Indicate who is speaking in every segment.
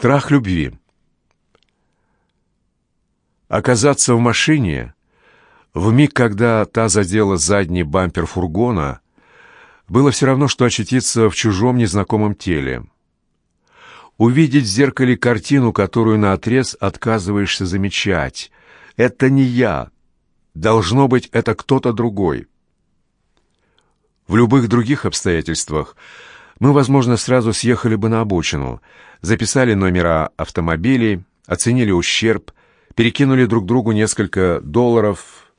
Speaker 1: Страх любви. Оказаться в машине в миг, когда та задела задний бампер фургона, было все равно, что очутиться в чужом незнакомом теле. Увидеть в зеркале картину, которую наотрез отказываешься замечать. Это не я. Должно быть, это кто-то другой. В любых других обстоятельствах мы, возможно, сразу съехали бы на обочину, записали номера автомобилей, оценили ущерб, перекинули друг другу несколько долларов,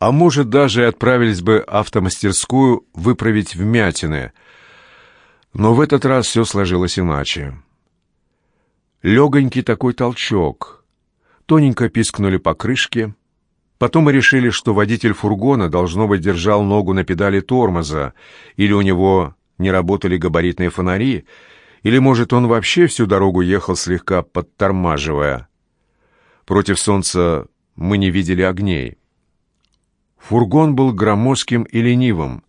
Speaker 1: а может, даже отправились бы автомастерскую выправить вмятины. Но в этот раз все сложилось иначе. Легонький такой толчок. Тоненько пискнули покрышки. Потом мы решили, что водитель фургона, должно быть, держал ногу на педали тормоза, или у него не работали габаритные фонари, или, может, он вообще всю дорогу ехал слегка подтормаживая. Против солнца мы не видели огней. Фургон был громоздким и ленивым.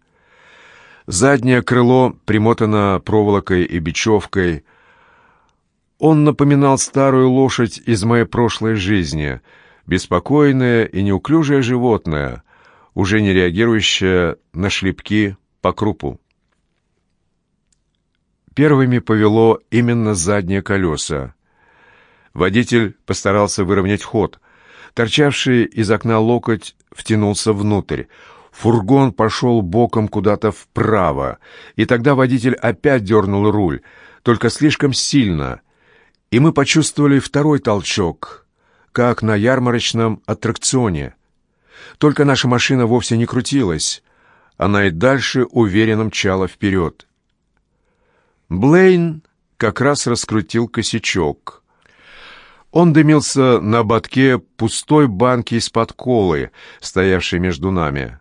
Speaker 1: Заднее крыло примотано проволокой и бечевкой. Он напоминал старую лошадь из моей прошлой жизни, беспокойное и неуклюжее животное, уже не реагирующее на шлепки по крупу. Первыми повело именно задние колеса. Водитель постарался выровнять ход. Торчавший из окна локоть втянулся внутрь. Фургон пошел боком куда-то вправо, и тогда водитель опять дернул руль, только слишком сильно, и мы почувствовали второй толчок, как на ярмарочном аттракционе. Только наша машина вовсе не крутилась, она и дальше уверенно мчала вперед. Блейн как раз раскрутил косячок — он дымился на ободке пустой банки из-под колы, стоявшей между нами.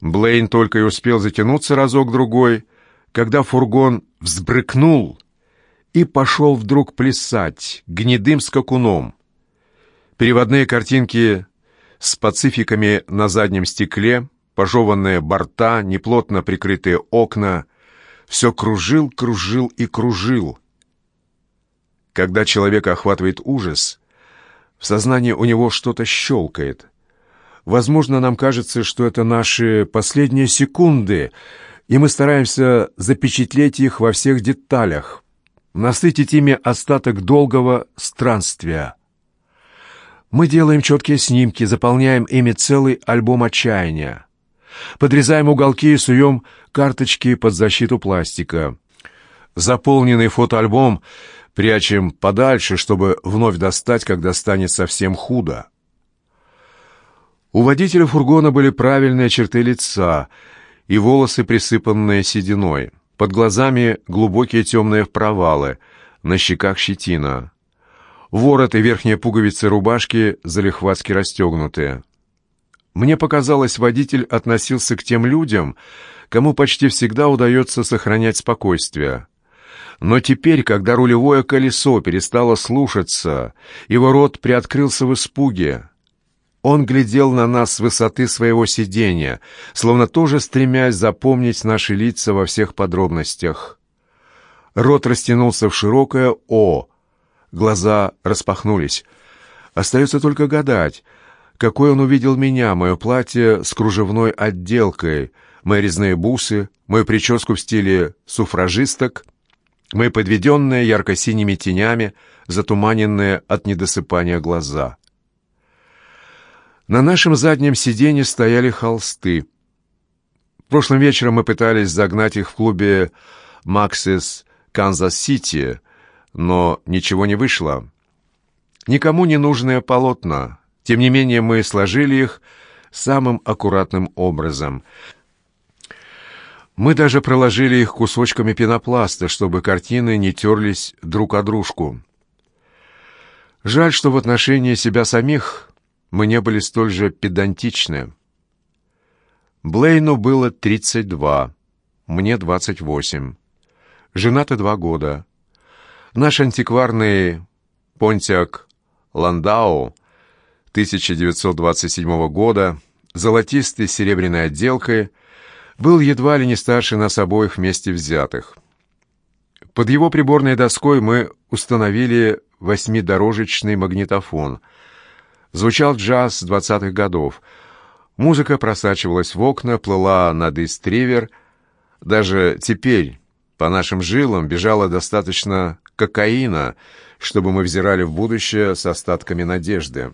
Speaker 1: Блейн только и успел затянуться разок-другой, когда фургон взбрыкнул и пошел вдруг плясать гнедым скакуном. Переводные картинки с пацификами на заднем стекле, пожеванные борта, неплотно прикрытые окна — все кружил, кружил и кружил — когда человека охватывает ужас, в сознании у него что-то щелкает. Возможно, нам кажется, что это наши последние секунды, и мы стараемся запечатлеть их во всех деталях, насытить ими остаток долгого странствия. Мы делаем четкие снимки, заполняем ими целый альбом отчаяния. Подрезаем уголки и суем карточки под защиту пластика. Заполненный фотоальбом — прячем подальше, чтобы вновь достать, когда станет совсем худо. У водителя фургона были правильные черты лица и волосы, присыпанные сединой. Под глазами глубокие темные провалы, на щеках щетина. Ворот и верхние пуговицы рубашки залихватски расстегнутые. Мне показалось, водитель относился к тем людям, кому почти всегда удается сохранять спокойствие. Но теперь, когда рулевое колесо перестало слушаться, его рот приоткрылся в испуге. Он глядел на нас с высоты своего сидения, словно тоже стремясь запомнить наши лица во всех подробностях. Рот растянулся в широкое «О», глаза распахнулись. Остается только гадать, какой он увидел меня, мое платье с кружевной отделкой, мои резные бусы, мою прическу в стиле суфражисток — мы подведенные ярко-синими тенями, затуманенные от недосыпания глаза. На нашем заднем сиденье стояли холсты. Прошлым вечером мы пытались загнать их в клубе «Max's Kansas City», но ничего не вышло. Никому не нужные полотна. Тем не менее, мы сложили их самым аккуратным образом — мы даже проложили их кусочками пенопласта, чтобы картины не терлись друг о дружку. Жаль, что в отношении себя самих мы не были столь же педантичны. Блейну было 32, мне 28. Женаты два года. Наш антикварный Понтиак Ландау 1927 года, золотистый с серебряной отделкой – был едва ли не старше нас обоих вместе взятых. Под его приборной доской мы установили восьмидорожечный магнитофон. Звучал джаз двадцатых годов. Музыка просачивалась в окна, плыла над истривер. Даже теперь по нашим жилам бежало достаточно кокаина, чтобы мы взирали в будущее с остатками надежды.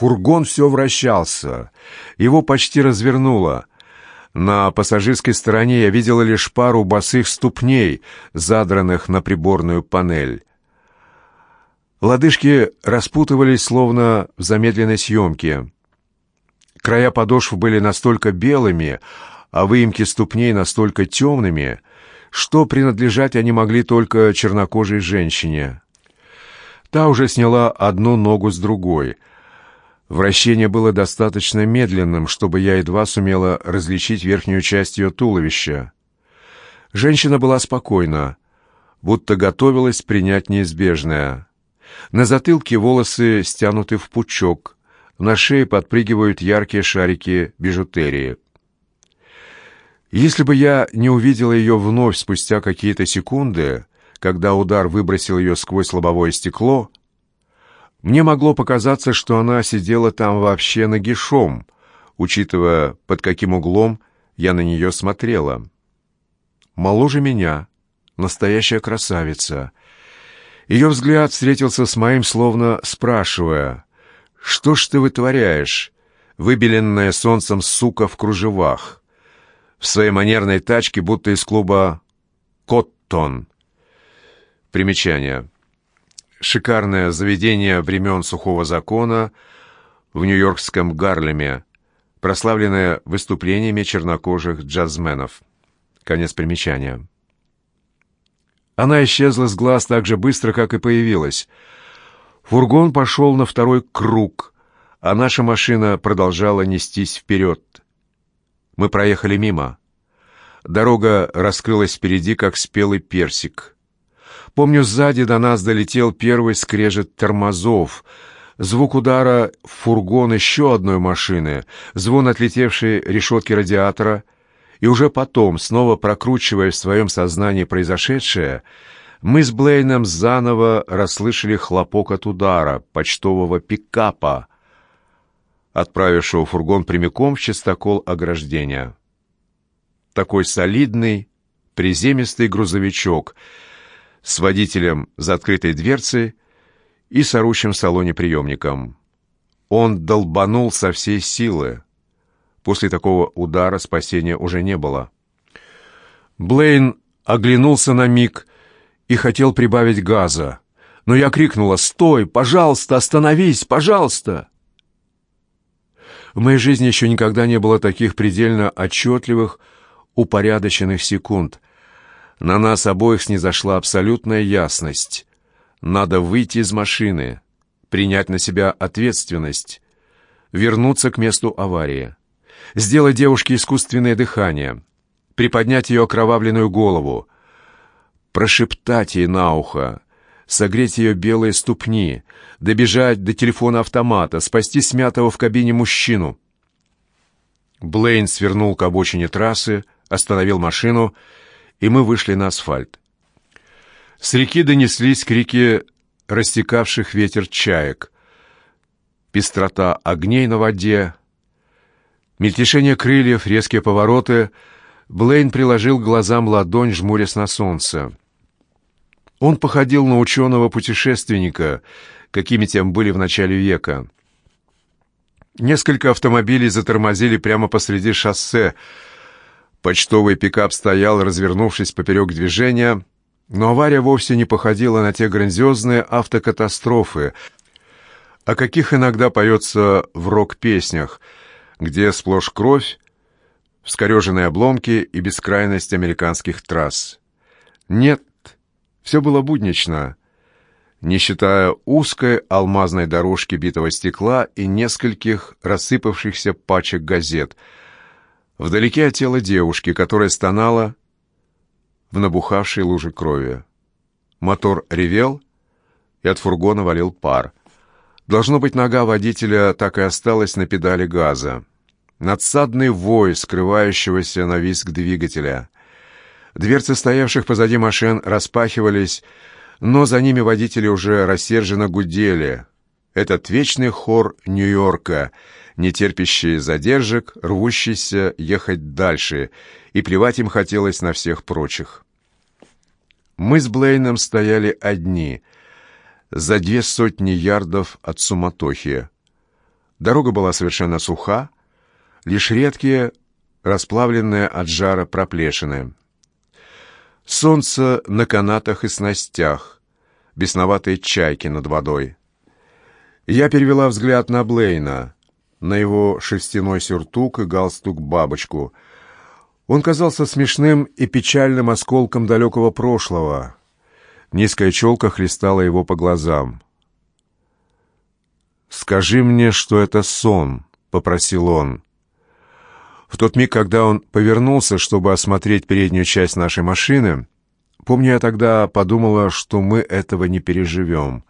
Speaker 1: Фургон все вращался. Его почти развернуло. На пассажирской стороне я видела лишь пару босых ступней, задранных на приборную панель. Лодыжки распутывались, словно в замедленной съемке. Края подошв были настолько белыми, а выемки ступней настолько темными, что принадлежать они могли только чернокожей женщине. Та уже сняла одну ногу с другой. Вращение было достаточно медленным, чтобы я едва сумела различить верхнюю часть ее туловища. Женщина была спокойна, будто готовилась принять неизбежное. На затылке волосы стянуты в пучок, на шее подпрыгивают яркие шарики бижутерии. Если бы я не увидела ее вновь спустя какие-то секунды, когда удар выбросил ее сквозь лобовое стекло, мне могло показаться, что она сидела там вообще нагишом, учитывая, под каким углом я на нее смотрела. Моложе меня, настоящая красавица. Ее взгляд встретился с моим, словно спрашивая, «Что ж ты вытворяешь, выбеленная солнцем сука в кружевах?» в своей манерной тачке, будто из клуба «Коттон». Примечание. Шикарное заведение времен сухого закона в нью-йоркском Гарлеме, прославленное выступлениями чернокожих джазменов. Конец примечания. Она исчезла с глаз так же быстро, как и появилась. Фургон пошел на второй круг, а наша машина продолжала нестись вперед. Мы проехали мимо. Дорога раскрылась впереди, как спелый персик. Помню, сзади до нас долетел первый скрежет тормозов, звук удара в фургон еще одной машины, звон отлетевшей решетки радиатора, и уже потом, снова прокручивая в своем сознании произошедшее, мы с Блейном заново расслышали хлопок от удара почтового пикапа, отправившего фургон прямиком в чистокол ограждения. Такой солидный, приземистый грузовичок с водителем за открытой дверцей и с орущим в салоне приемником. Он долбанул со всей силы. После такого удара спасения уже не было. Блейн оглянулся на миг и хотел прибавить газа. Но я крикнула «Стой! Пожалуйста, остановись! Пожалуйста!» В моей жизни еще никогда не было таких предельно отчетливых, упорядоченных секунд. На нас обоих снизошла абсолютная ясность. Надо выйти из машины, принять на себя ответственность, вернуться к месту аварии, сделать девушке искусственное дыхание, приподнять ее окровавленную голову, прошептать ей на ухо, согреть ее белые ступни, добежать до телефона автомата, спасти смятого в кабине мужчину. Блейн свернул к обочине трассы, остановил машину, и мы вышли на асфальт. С реки донеслись крики растекавших ветер чаек, пестрота огней на воде, мельтешение крыльев, резкие повороты. Блейн приложил глазам ладонь, жмурясь на солнце. Он походил на ученого-путешественника, какими тем были в начале века. Несколько автомобилей затормозили прямо посреди шоссе. Почтовый пикап стоял, развернувшись поперек движения, но авария вовсе не походила на те грандиозные автокатастрофы, о каких иногда поется в рок-песнях, где сплошь кровь, вскореженные обломки и бескрайность американских трасс. Нет, все было буднично, не считая узкой алмазной дорожки битого стекла и нескольких рассыпавшихся пачек газет. Вдалеке от тела девушки, которая стонала в набухавшей луже крови. Мотор ревел, и от фургона валил пар. Должно быть, нога водителя так и осталась на педали газа. Надсадный вой, скрывающегося на виск двигателя — Дверцы стоявших позади машин распахивались, но за ними водители уже рассерженно гудели. Этот вечный хор Нью-Йорка, не терпящий задержек, рвущийся ехать дальше, и плевать им хотелось на всех прочих. Мы с Блейном стояли одни, за две сотни ярдов от суматохи. Дорога была совершенно суха, лишь редкие, расплавленные от жара проплешины. Солнце на канатах и снастях, бесноватые чайки над водой. Я перевела взгляд на Блейна, на его шерстяной сюртук и галстук-бабочку — он казался смешным и печальным осколком далекого прошлого. Низкая челка хлестала его по глазам. «Скажи мне, что это сон», — попросил он. В тот миг, когда он повернулся, чтобы осмотреть переднюю часть нашей машины, помню, я тогда подумала, что мы этого не переживем.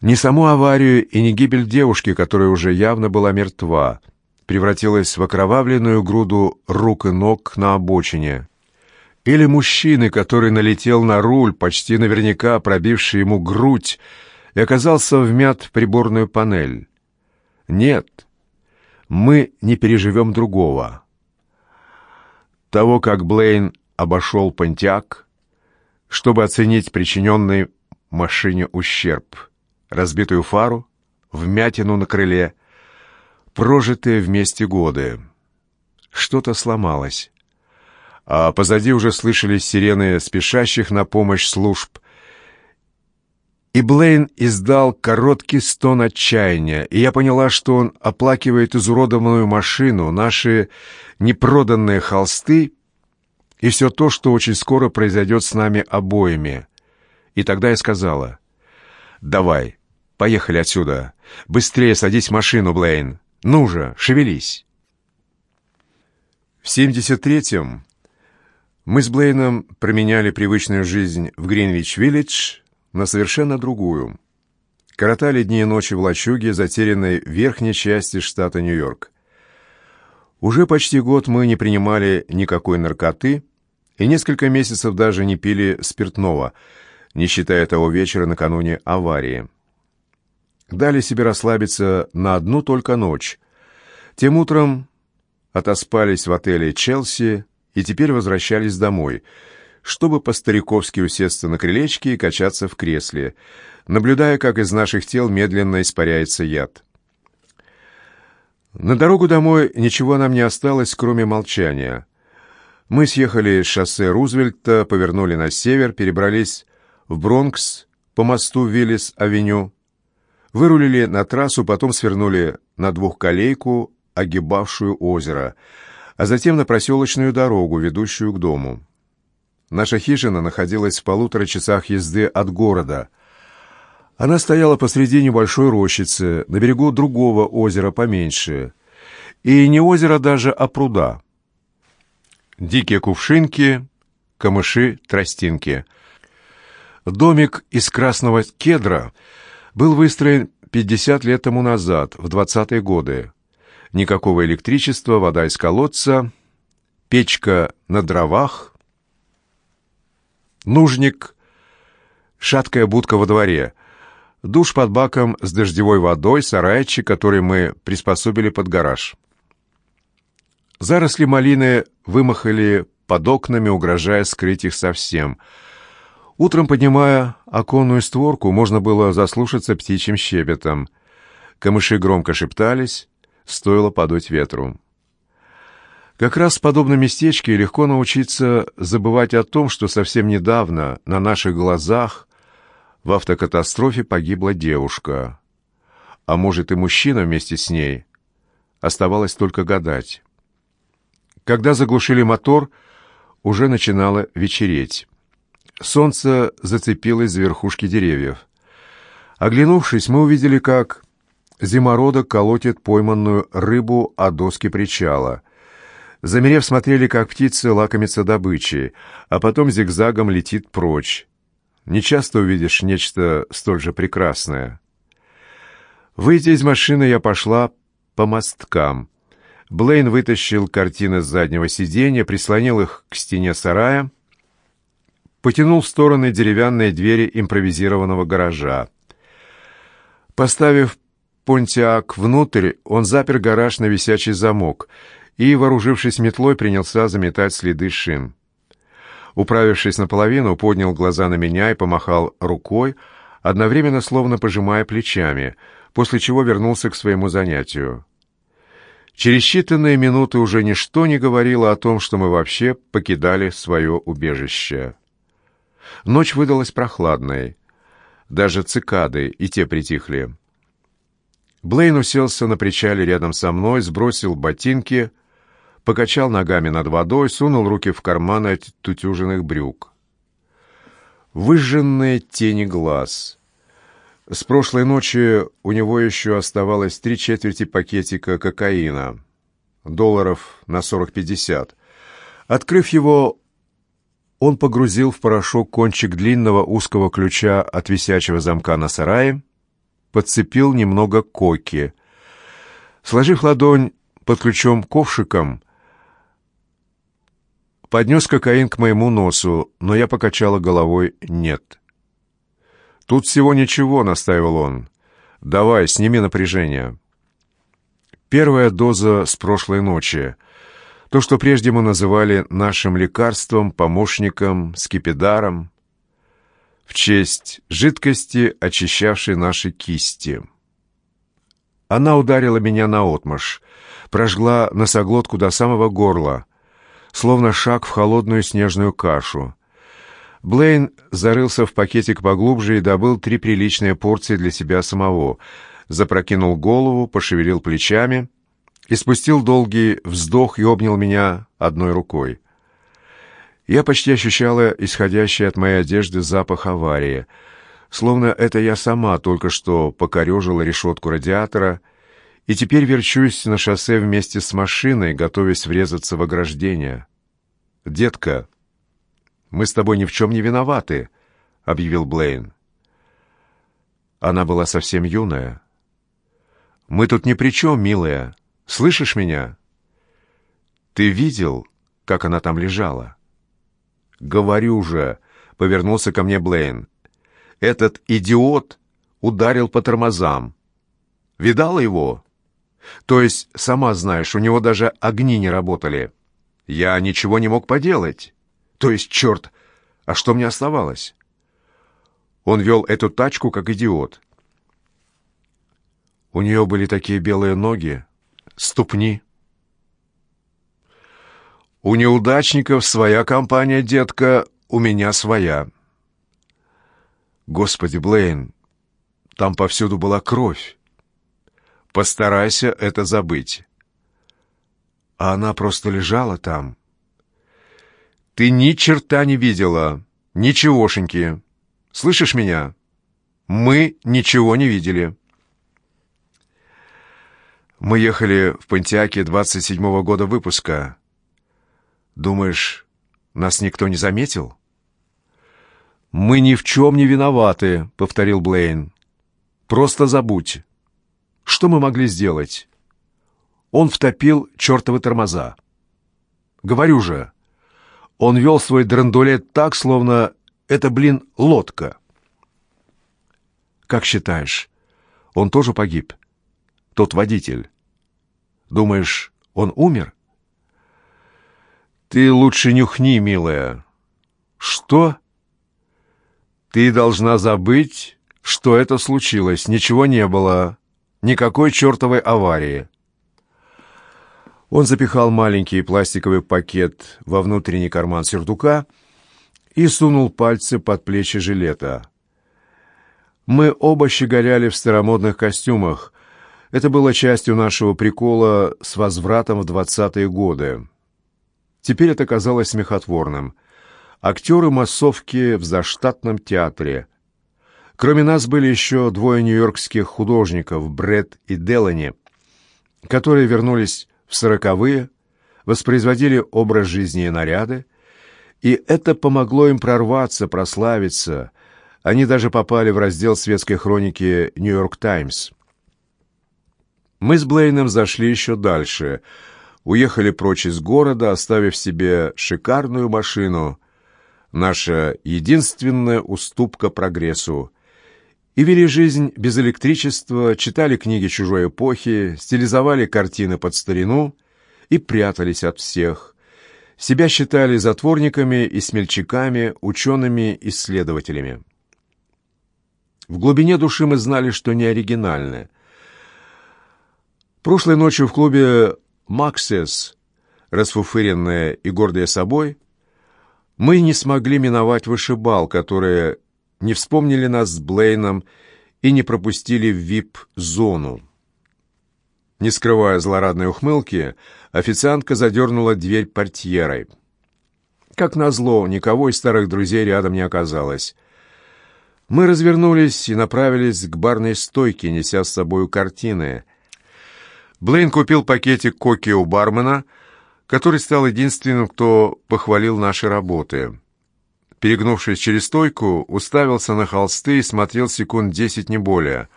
Speaker 1: Ни саму аварию и не гибель девушки, которая уже явно была мертва — превратилась в окровавленную груду рук и ног на обочине. Или мужчины, который налетел на руль, почти наверняка пробивший ему грудь, и оказался вмят в приборную панель. Нет, мы не переживем другого. Того, как Блейн обошел Понтиак, чтобы оценить причиненный машине ущерб, разбитую фару, вмятину на крыле, прожитые вместе годы. Что-то сломалось. А позади уже слышались сирены спешащих на помощь служб. И Блейн издал короткий стон отчаяния, и я поняла, что он оплакивает изуродованную машину, наши непроданные холсты и все то, что очень скоро произойдет с нами обоими. И тогда я сказала, «Давай, поехали отсюда. Быстрее садись в машину, Блейн». Ну же, шевелись!» В 73-м мы с Блейном променяли привычную жизнь в Гринвич-Виллидж на совершенно другую. Коротали дни и ночи в лачуге, затерянной в верхней части штата Нью-Йорк. Уже почти год мы не принимали никакой наркоты и несколько месяцев даже не пили спиртного, не считая того вечера накануне аварии дали себе расслабиться на одну только ночь. Тем утром отоспались в отеле «Челси» и теперь возвращались домой, чтобы по-стариковски усесться на крылечке и качаться в кресле, наблюдая, как из наших тел медленно испаряется яд. На дорогу домой ничего нам не осталось, кроме молчания. Мы съехали с шоссе Рузвельта, повернули на север, перебрались в Бронкс по мосту Виллис-авеню, Вырулили на трассу, потом свернули на двухколейку, огибавшую озеро, а затем на проселочную дорогу, ведущую к дому. Наша хижина находилась в полутора часах езды от города. Она стояла посреди небольшой рощицы, на берегу другого озера поменьше. И не озеро даже, а пруда. Дикие кувшинки, камыши, тростинки. Домик из красного кедра — был выстроен 50 лет тому назад, в 20-е годы. Никакого электричества, вода из колодца, печка на дровах, нужник, шаткая будка во дворе, душ под баком с дождевой водой, сарайчик, который мы приспособили под гараж. Заросли малины вымахали под окнами, угрожая скрыть их совсем — Утром, поднимая оконную створку, можно было заслушаться птичьим щебетом. Камыши громко шептались, стоило подуть ветру. Как раз в подобном местечке легко научиться забывать о том, что совсем недавно на наших глазах в автокатастрофе погибла девушка. А может и мужчина вместе с ней. Оставалось только гадать. Когда заглушили мотор, уже начинало вечереть. Солнце зацепилось за верхушки деревьев. Оглянувшись, мы увидели, как зимородок колотит пойманную рыбу о доски причала. Замерев, смотрели, как птица лакомится добычей, а потом зигзагом летит прочь. Нечасто увидишь нечто столь же прекрасное. Выйдя из машины, я пошла по мосткам. Блейн вытащил картины с заднего сиденья, прислонил их к стене сарая, потянул в стороны деревянные двери импровизированного гаража. Поставив понтиак внутрь, он запер гараж на висячий замок и, вооружившись метлой, принялся заметать следы шин. Управившись наполовину, поднял глаза на меня и помахал рукой, одновременно словно пожимая плечами, после чего вернулся к своему занятию. Через считанные минуты уже ничто не говорило о том, что мы вообще покидали свое убежище. Ночь выдалась прохладной. Даже цикады и те притихли. Блейн уселся на причале рядом со мной, сбросил ботинки, покачал ногами над водой, сунул руки в карманы тутюженных брюк. Выжженные тени глаз. С прошлой ночи у него еще оставалось три четверти пакетика кокаина. Долларов на сорок-пятьдесят. Открыв его, он погрузил в порошок кончик длинного узкого ключа от висячего замка на сарае, подцепил немного коки. Сложив ладонь под ключом ковшиком, поднес кокаин к моему носу, но я покачала головой «нет». «Тут всего ничего», — настаивал он. «Давай, сними напряжение». Первая доза с прошлой ночи. То, что прежде мы называли нашим лекарством, помощником, скипидаром. В честь жидкости, очищавшей наши кисти. Она ударила меня наотмашь, прожгла носоглотку до самого горла, словно шаг в холодную снежную кашу. Блейн зарылся в пакетик поглубже и добыл три приличные порции для себя самого, запрокинул голову, пошевелил плечами и спустил долгий вздох и обнял меня одной рукой. Я почти ощущала исходящий от моей одежды запах аварии, словно это я сама только что покорежила решетку радиатора и теперь верчусь на шоссе вместе с машиной, готовясь врезаться в ограждение. «Детка!» «Мы с тобой ни в чем не виноваты», — объявил Блейн. Она была совсем юная. «Мы тут ни при чем, милая. Слышишь меня?» «Ты видел, как она там лежала?» «Говорю же», — повернулся ко мне Блейн. «Этот идиот ударил по тормозам. Видала его? То есть, сама знаешь, у него даже огни не работали. Я ничего не мог поделать». То есть, черт, а что мне оставалось? Он вел эту тачку как идиот. У нее были такие белые ноги, ступни. У неудачников своя компания, детка, у меня своя. Господи, Блейн, там повсюду была кровь. Постарайся это забыть. А она просто лежала там, ты ни черта не видела. Ничегошеньки. Слышишь меня? Мы ничего не видели. Мы ехали в Пантиаке 27-го года выпуска. Думаешь, нас никто не заметил? Мы ни в чем не виноваты, повторил Блейн. Просто забудь. Что мы могли сделать? Он втопил чертовы тормоза. Говорю же, он вел свой драндулет так, словно это, блин, лодка. Как считаешь, он тоже погиб? Тот водитель. Думаешь, он умер? Ты лучше нюхни, милая. Что? Ты должна забыть, что это случилось. Ничего не было. Никакой чертовой аварии. Он запихал маленький пластиковый пакет во внутренний карман сюртука и сунул пальцы под плечи жилета. Мы оба щеголяли в старомодных костюмах. Это было частью нашего прикола с возвратом в двадцатые годы. Теперь это казалось смехотворным. Актеры массовки в заштатном театре. Кроме нас были еще двое нью-йоркских художников, Брэд и Делани, которые вернулись в сороковые воспроизводили образ жизни и наряды, и это помогло им прорваться, прославиться. Они даже попали в раздел светской хроники «Нью-Йорк Таймс». Мы с Блейном зашли еще дальше. уехали прочь из города, оставив себе шикарную машину, наша единственная уступка прогрессу, и вели жизнь без электричества, читали книги чужой эпохи, стилизовали картины под старину и прятались от всех. Себя считали затворниками и смельчаками, учеными-исследователями. В глубине души мы знали, что не оригинальны. Прошлой ночью в клубе «Максес», расфуфыренные и гордые собой, мы не смогли миновать вышибал, которые не вспомнили нас с Блейном и не пропустили в вип-зону. Не скрывая злорадной ухмылки, официантка задернула дверь портьерой. Как назло, никого из старых друзей рядом не оказалось. Мы развернулись и направились к барной стойке, неся с собой картины. Блейн купил пакетик коки у бармена, который стал единственным, кто похвалил наши работы. Перегнувшись через стойку, уставился на холсты и смотрел секунд десять, не более.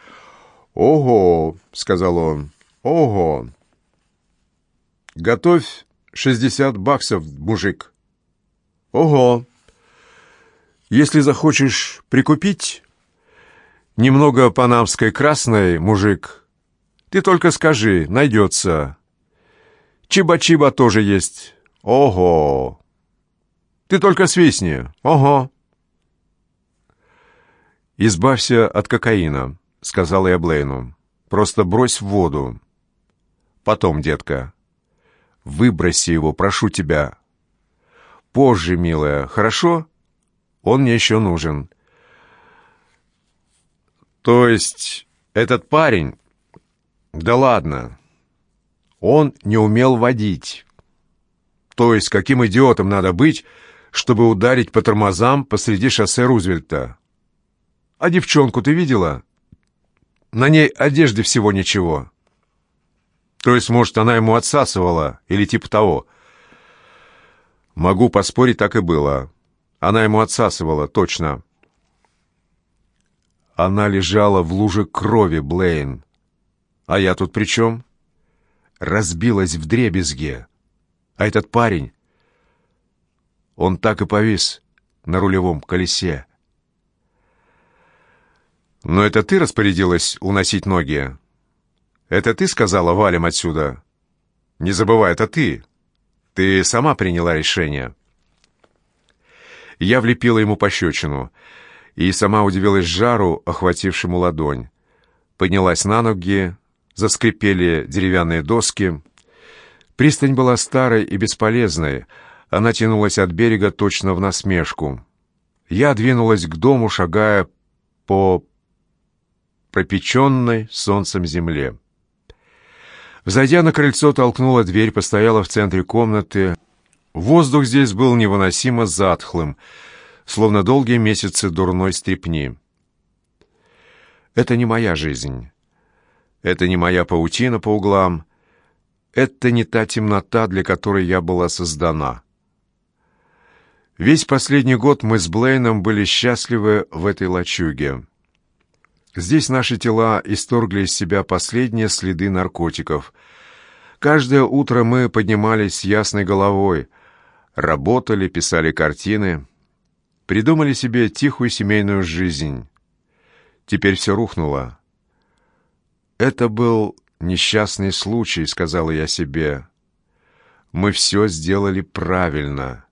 Speaker 1: «Ого!» — сказал он. «Ого!» «Готовь шестьдесят баксов, мужик!» «Ого!» Если захочешь прикупить немного панамской красной, мужик, ты только скажи, найдется. Чиба-чиба тоже есть. Ого! Ты только свистни. Ого!» «Избавься от кокаина», — сказала я Блейну. «Просто брось в воду. Потом, детка. Выброси его, прошу тебя. Позже, милая, хорошо?» Он мне еще нужен. То есть этот парень... Да ладно. Он не умел водить. То есть каким идиотом надо быть, чтобы ударить по тормозам посреди шоссе Рузвельта? А девчонку ты видела? На ней одежды всего ничего. То есть, может, она ему отсасывала или типа того. Могу поспорить, так и было. Она ему отсасывала, точно. Она лежала в луже крови, Блейн. А я тут при чем? Разбилась в дребезге. А этот парень... Он так и повис на рулевом колесе. «Но это ты распорядилась уносить ноги? Это ты сказала, валим отсюда? Не забывай, это ты. Ты сама приняла решение». Я влепила ему пощечину и сама удивилась жару, охватившему ладонь. Поднялась на ноги, заскрипели деревянные доски. Пристань была старой и бесполезной, она тянулась от берега точно в насмешку. Я двинулась к дому, шагая по пропеченной солнцем земле. Взойдя на крыльцо, толкнула дверь, постояла в центре комнаты, Воздух здесь был невыносимо затхлым, словно долгие месяцы дурной стрепни. Это не моя жизнь. Это не моя паутина по углам. Это не та темнота, для которой я была создана. Весь последний год мы с Блейном были счастливы в этой лачуге. Здесь наши тела исторгли из себя последние следы наркотиков. Каждое утро мы поднимались с ясной головой — работали, писали картины, придумали себе тихую семейную жизнь. Теперь все рухнуло. «Это был несчастный случай», — сказала я себе. «Мы все сделали правильно.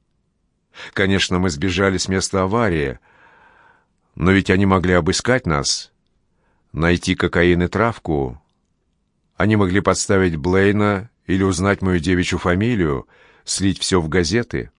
Speaker 1: Конечно, мы сбежали с места аварии, но ведь они могли обыскать нас, найти кокаин и травку. Они могли подставить Блейна или узнать мою девичью фамилию — слить все в газеты.